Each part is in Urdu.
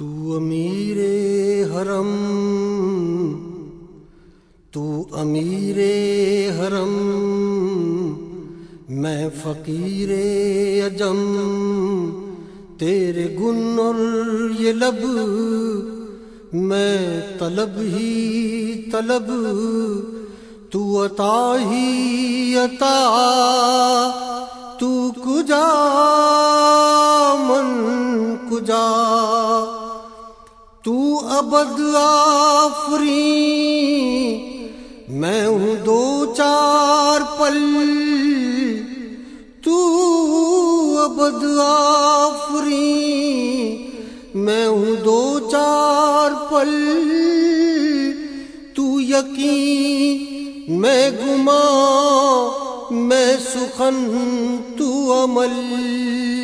تو امیر حرم، تو امیر حرم، میں فقیر اجم، تیرے گن اور یہ لب، میں طلب ہی طلب، تو عطا ہی عطا، تو کجا، من کجا؟ ابد آفری۔ میں ہوں دو چار پل۔ تو ابد آفری۔ میں ہوں دو چار پل۔ تو یقین میں گما میں سخن تو عمل۔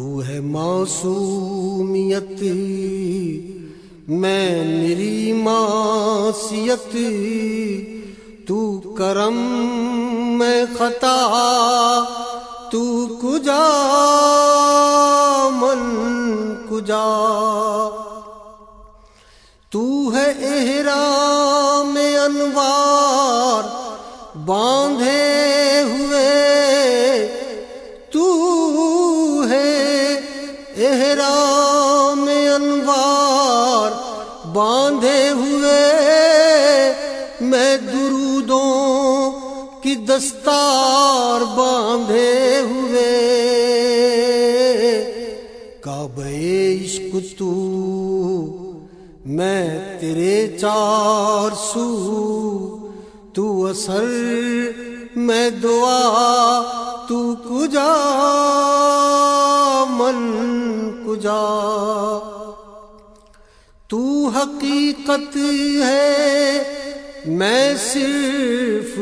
تو ہے معصومیت۔ میں میری معصیت۔ تو کرم میں خطا۔ تو کجا من کجا۔ تو ہے احرام انوار۔ باندھے دستار باندھے ہوئے۔ کعبہ عشق تو میں تیرے چار سو، تو اثر میں دعا، تو کجا، من کجا۔ تو حقیقت ہے، میں صرف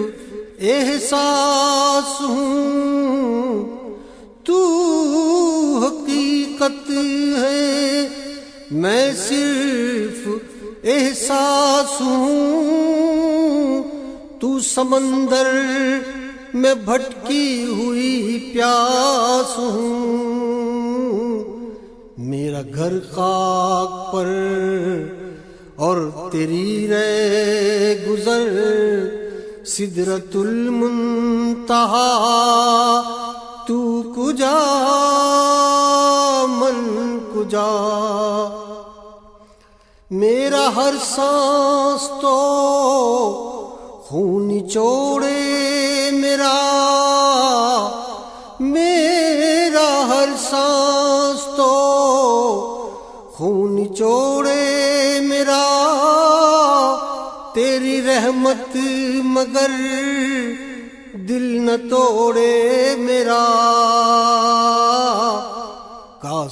احساس ہوں، تو حقیقت ہے۔ میں صرف احساس ہوں، تو سمندر میں بھٹکی ہوئی پیاس ہوں۔ میرا گھر خاک پر اور تیری رے گزر۔ سدرت المنتہا تو کجا من کجا میرا ہر سانس تو خون چوڑے میرا۔ میرا ہر سانس تو خون چوڑے میرا۔ تیری رحمت مگر دل نہ توڑے میرا کا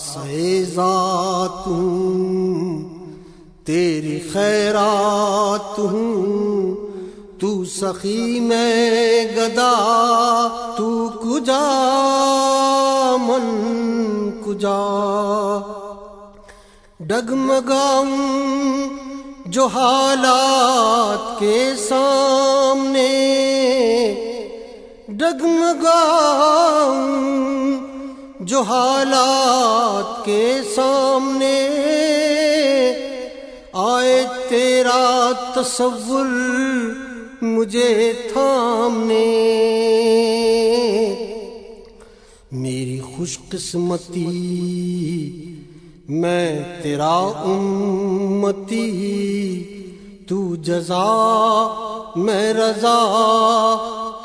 ذات ہوں تیری خیرات ہوں، تو سخی میں گدا، تو کجا، من کجا۔ ڈگمگاؤں جو حالات کے سامنے ڈگمگاؤں جو حالات کے سامنے آئے، تیرا تصور مجھے تھامنے۔ میری خوش قسمتی میں تیرا امتی، تو جزا، میں رضا۔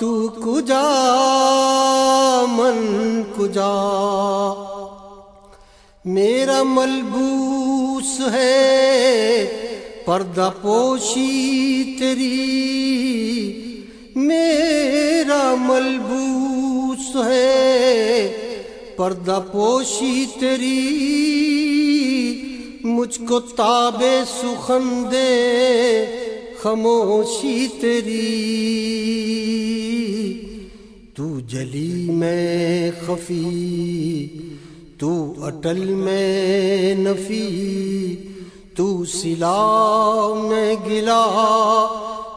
تو کجا، من کجا۔ میرا ملبوس ہے، پردہ پوشی تیری۔ میرا ملبوس ہے، پردہ پوشی تیری۔ مجھ کو تاب سخن دے، خاموشی تیری۔ تو جلی میں خفی، تو اٹل میں نفی، تو سلا میں گلا،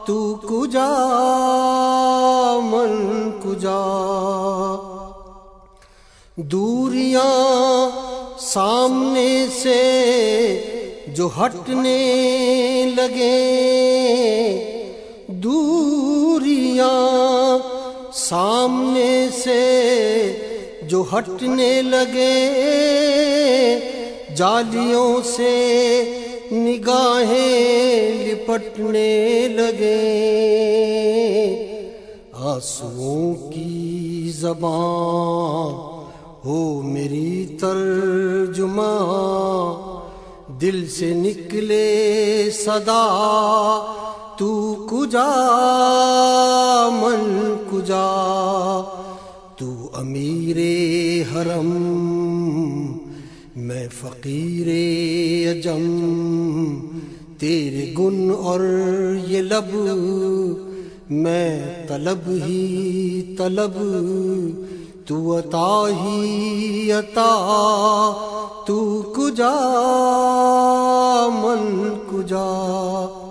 تو کجا من کجا۔ دوریاں سامنے سے جو ہٹنے لگے، دوریاں سامنے سے جو ہٹنے لگے، جالیوں سے نگاہیں لپٹنے لگے۔ آنسوؤں کی زبان، ہو میری ترجمہ، دل سے نکلے صدا۔ تو کجا، من کجا؟ تو امیر حرم، میں فقیر اجم۔ تیرے گن اور یہ لب، میں طلب ہی طلب۔ تو عطا ہی عطا۔ تو کجا، من کجا؟